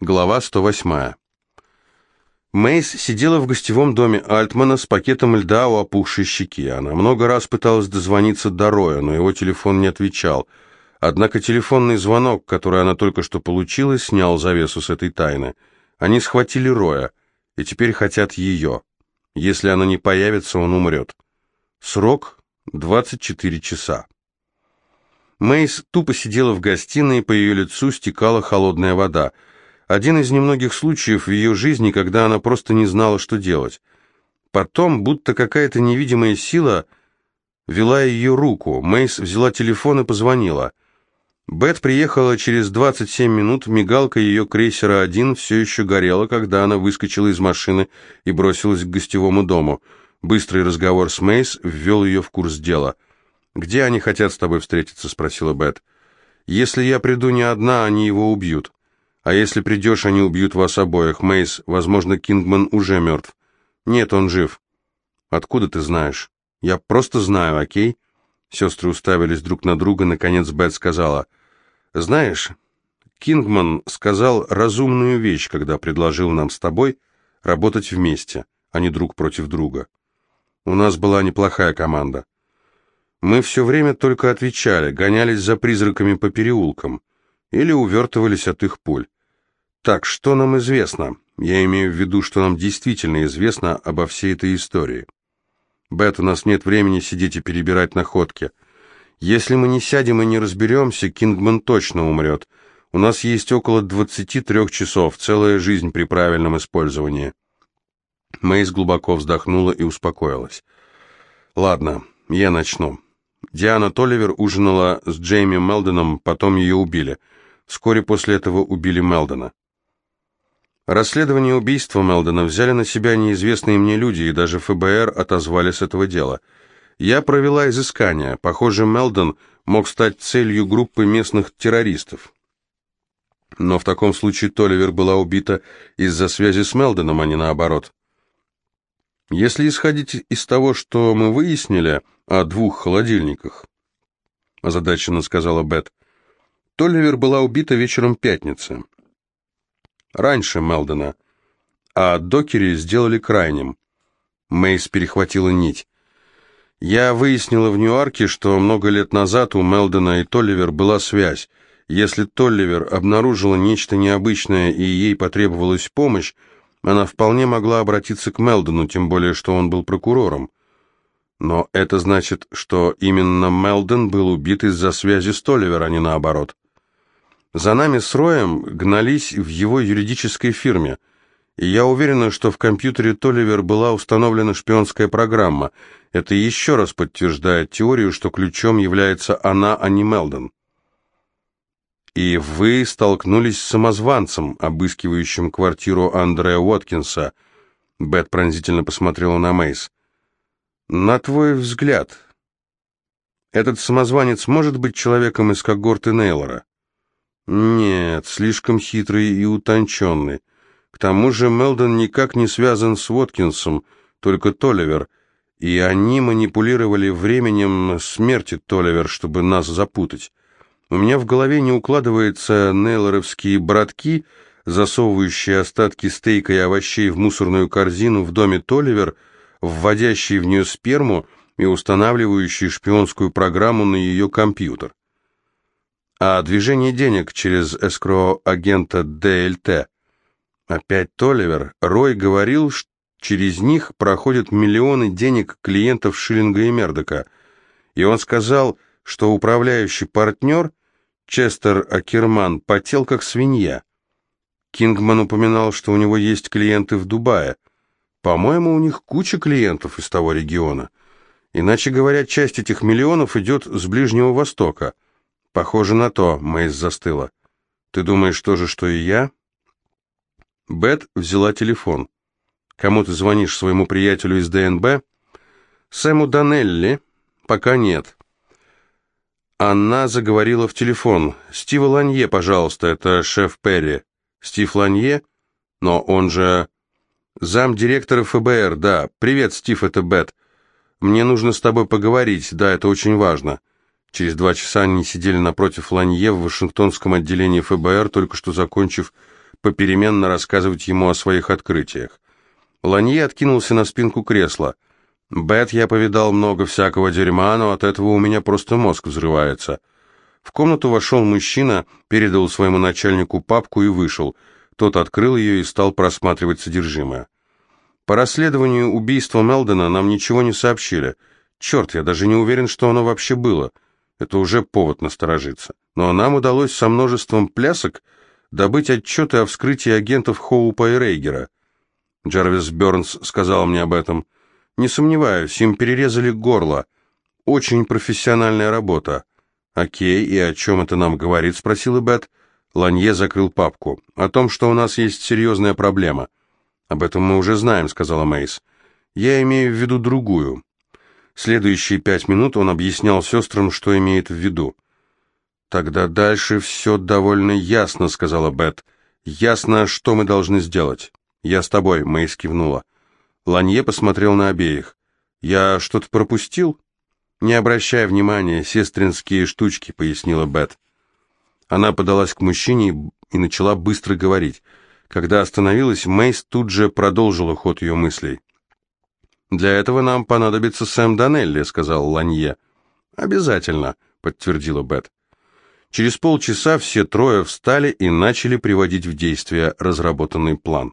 Глава 108. Мейс сидела в гостевом доме Альтмана с пакетом льда у опухшей щеки. Она много раз пыталась дозвониться до Роя, но его телефон не отвечал. Однако телефонный звонок, который она только что получила, снял завесу с этой тайны. Они схватили Роя, и теперь хотят ее. Если она не появится, он умрет. Срок — 24 часа. Мейс тупо сидела в гостиной, по ее лицу стекала холодная вода — один из немногих случаев в ее жизни, когда она просто не знала, что делать. Потом, будто какая-то невидимая сила вела ее руку. Мейс взяла телефон и позвонила. Бет приехала через 27 минут, мигалка ее крейсера 1 все еще горела, когда она выскочила из машины и бросилась к гостевому дому. Быстрый разговор с Мейс ввел ее в курс дела. «Где они хотят с тобой встретиться?» — спросила Бет. «Если я приду не одна, они его убьют». А если придешь, они убьют вас обоих. Мейс, возможно, Кингман уже мертв. Нет, он жив. Откуда ты знаешь? Я просто знаю, окей? Сестры уставились друг на друга, наконец Бет сказала. Знаешь, Кингман сказал разумную вещь, когда предложил нам с тобой работать вместе, а не друг против друга. У нас была неплохая команда. Мы все время только отвечали, гонялись за призраками по переулкам или увертывались от их пуль. Так, что нам известно? Я имею в виду, что нам действительно известно обо всей этой истории. Бет, у нас нет времени сидеть и перебирать находки. Если мы не сядем и не разберемся, Кингман точно умрет. У нас есть около 23 часов, целая жизнь при правильном использовании. Мэйс глубоко вздохнула и успокоилась. Ладно, я начну. Диана Толивер ужинала с Джейми Мелдоном, потом ее убили. Вскоре после этого убили Мелдона. Расследование убийства Мелдона взяли на себя неизвестные мне люди, и даже ФБР отозвали с этого дела. Я провела изыскания. Похоже, Мелдон мог стать целью группы местных террористов. Но в таком случае Толивер была убита из-за связи с Мелдоном, а не наоборот. Если исходить из того, что мы выяснили о двух холодильниках, озадаченно сказала Бет, Толивер была убита вечером пятницы раньше Мелдона, а докери сделали крайним. Мейс перехватила нить. Я выяснила в Ньюарке, что много лет назад у Мелдона и Толливер была связь. Если Толливер обнаружила нечто необычное и ей потребовалась помощь, она вполне могла обратиться к Мелдону, тем более, что он был прокурором. Но это значит, что именно Мелдон был убит из-за связи с Толливер, а не наоборот. За нами с Роем гнались в его юридической фирме, и я уверена, что в компьютере Толивер была установлена шпионская программа. Это еще раз подтверждает теорию, что ключом является она, а не Мелдон. И вы столкнулись с самозванцем, обыскивающим квартиру Андрея Уоткинса. Бет пронзительно посмотрела на Мейс. На твой взгляд, этот самозванец может быть человеком из когорты Нейлора? Нет, слишком хитрый и утонченный. К тому же Мелдон никак не связан с Воткинсом, только Толивер, и они манипулировали временем смерти Толивер, чтобы нас запутать. У меня в голове не укладываются нейлоровские братки, засовывающие остатки стейка и овощей в мусорную корзину в доме Толивер, вводящие в нее сперму и устанавливающие шпионскую программу на ее компьютер. А движение денег через эскро-агента ДЛТ. Опять Толивер. Рой говорил, что через них проходят миллионы денег клиентов Шиллинга и Мердока. И он сказал, что управляющий партнер Честер Акерман потел как свинья. Кингман упоминал, что у него есть клиенты в Дубае. По-моему, у них куча клиентов из того региона. Иначе говоря, часть этих миллионов идет с Ближнего Востока – «Похоже на то», — Мэйс застыла. «Ты думаешь то же, что и я?» Бет взяла телефон. «Кому ты звонишь, своему приятелю из ДНБ?» «Сэму Данелли?» «Пока нет». Она заговорила в телефон. «Стива Ланье, пожалуйста, это шеф Перри». «Стив Ланье? Но он же...» «Зам директора ФБР, да. Привет, Стив, это Бет. Мне нужно с тобой поговорить, да, это очень важно». Через два часа они сидели напротив Ланье в Вашингтонском отделении ФБР, только что закончив попеременно рассказывать ему о своих открытиях. Ланье откинулся на спинку кресла. «Бет, я повидал много всякого дерьма, но от этого у меня просто мозг взрывается». В комнату вошел мужчина, передал своему начальнику папку и вышел. Тот открыл ее и стал просматривать содержимое. По расследованию убийства Мелдона нам ничего не сообщили. Черт, я даже не уверен, что оно вообще было. Это уже повод насторожиться. Но нам удалось со множеством плясок добыть отчеты о вскрытии агентов Хоупа и Рейгера. Джарвис Бернс сказал мне об этом. Не сомневаюсь, им перерезали горло. Очень профессиональная работа. «Окей, и о чем это нам говорит?» — спросила Бет. Ланье закрыл папку. «О том, что у нас есть серьезная проблема». «Об этом мы уже знаем», — сказала Мейс. «Я имею в виду другую». Следующие пять минут он объяснял сестрам, что имеет в виду. «Тогда дальше все довольно ясно», — сказала Бет. «Ясно, что мы должны сделать». «Я с тобой», — Мейс кивнула. Ланье посмотрел на обеих. «Я что-то пропустил?» «Не обращай внимания, сестринские штучки», — пояснила Бет. Она подалась к мужчине и начала быстро говорить. Когда остановилась, Мейс тут же продолжила ход ее мыслей. «Для этого нам понадобится Сэм Данелли», — сказал Ланье. «Обязательно», — подтвердила Бет. Через полчаса все трое встали и начали приводить в действие разработанный план.